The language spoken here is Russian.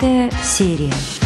Пятая серия.